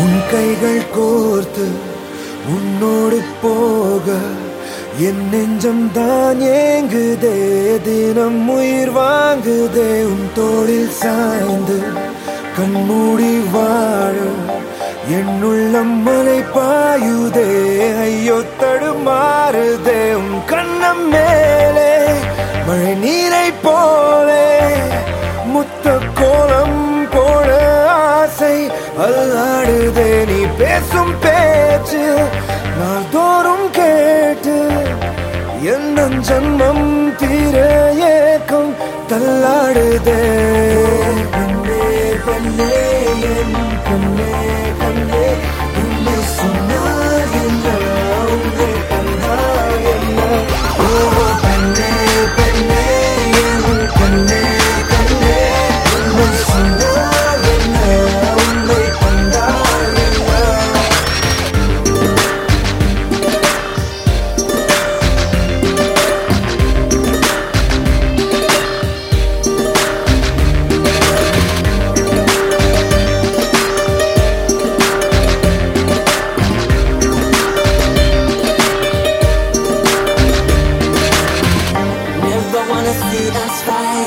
உன் கைகள் கோர்த்து உன்னோடு போக என் நெஞ்சம் தான் ஏங்குதே தினம் உயிர் வாங்குதே உன் தோளில் சாய்ந்து கண்மூடி வாழும் என் உள்ளம் மலை பாயுதே ஐயோ தடுமாறுதே உன் கண்ணம் மேலே மழை நீரை போலே முத்த கோலம் பேசும் பேச்சு நாள்தோறும் கேட்டு எந்த ஜன்ம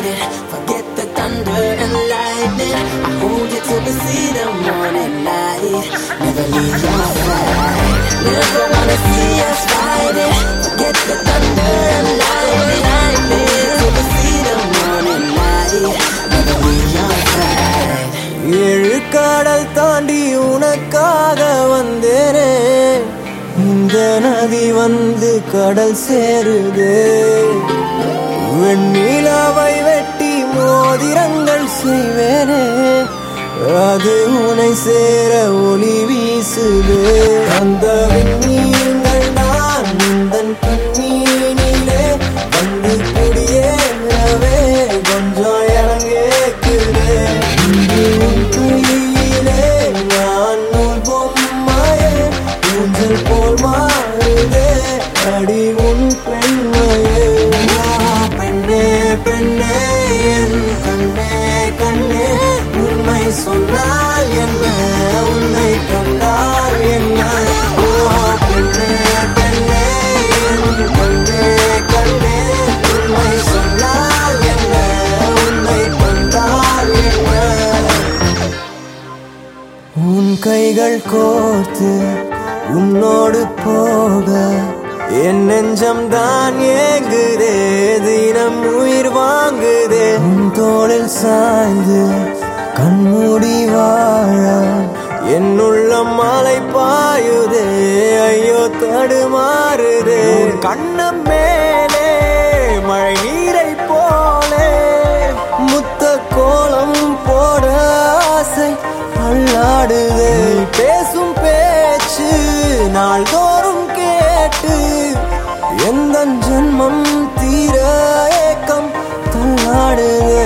fighting. Forget the thunder and lightning. I hold you till we see the morning light. Never leave your side. Never wanna see us fighting. Forget the thunder and lightning. Till we see the morning light. Never leave your side. ஏழு கடல் தாண்டி உனக்காக வந்தேனே இந்த நதி வந்து கடல் சேருதே வெண்ணிலாவை வெட்டி மோதிரங்கள் செய்வேனே. அது உனை சேர ஒளி வீசுது. அந்த விண்மீன்கள் கைகள் கோர்த்து உன்னோடு போக. என் நெஞ்சம் தான் ஏங்குதே தினம் உயிர் வாங்குதே. உன் தோளில் சாய்ந்து கண்மூடி வாழ. என்னுள் நாள் தோறும் கேட்டு எந்த ஜென்மம் தீர ஏக்கம் தள்ளாடுவே